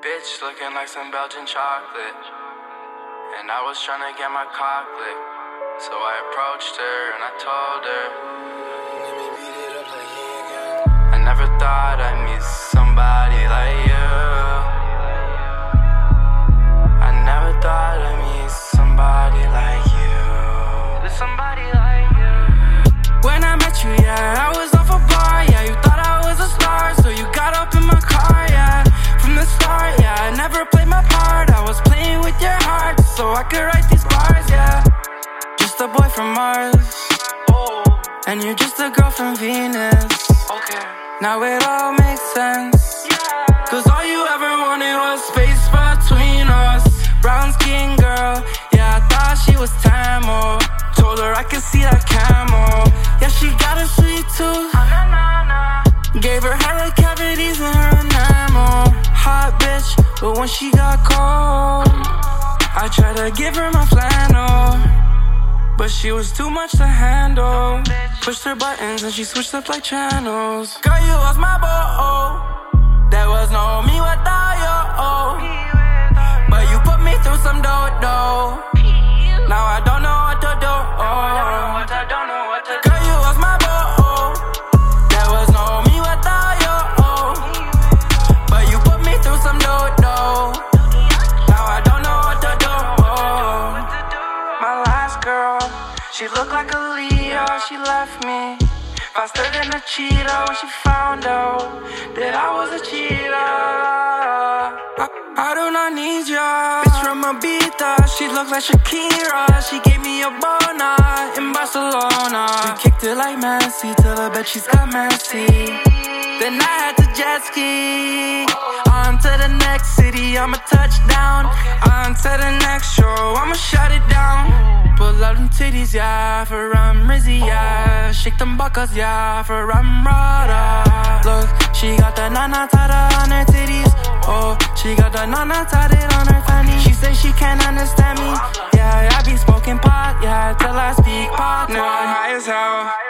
Bitch looking like some Belgian chocolate. And I was trying to get my cock. So I approached her and I told her. I never thought I'd meet somebody like you. I never played my part. I was playing with your heart, so I could write these bars, yeah. Just a boy from Mars, oh. and you're just a girl from Venus. Okay. Now it all makes sense. But when she got cold, I tried to give her my flannel. But she was too much to handle. Pushed her buttons and she switched up like channels. Girl, you was my boy. There was no she looked like a Leo. She left me faster than a cheetah when she found out that I was a cheater. I, I do not need ya. Bitch from Ibiza, she looked like Shakira. She gave me a boner in Barcelona. We kicked it like Messi till I bet she's got messy. Then I had to jet ski on to the next city. I'ma touchdown on to the next show. I'ma shut titties, yeah, for I'm Rizzy, yeah. Shake them buckles, yeah, for I'm Rada. Look, she got the nana tada on her titties. Oh, she got the nana tatted on her fanny. She say she can't understand me. Yeah, I be smoking pot, yeah, till I speak pot. Now high as hell.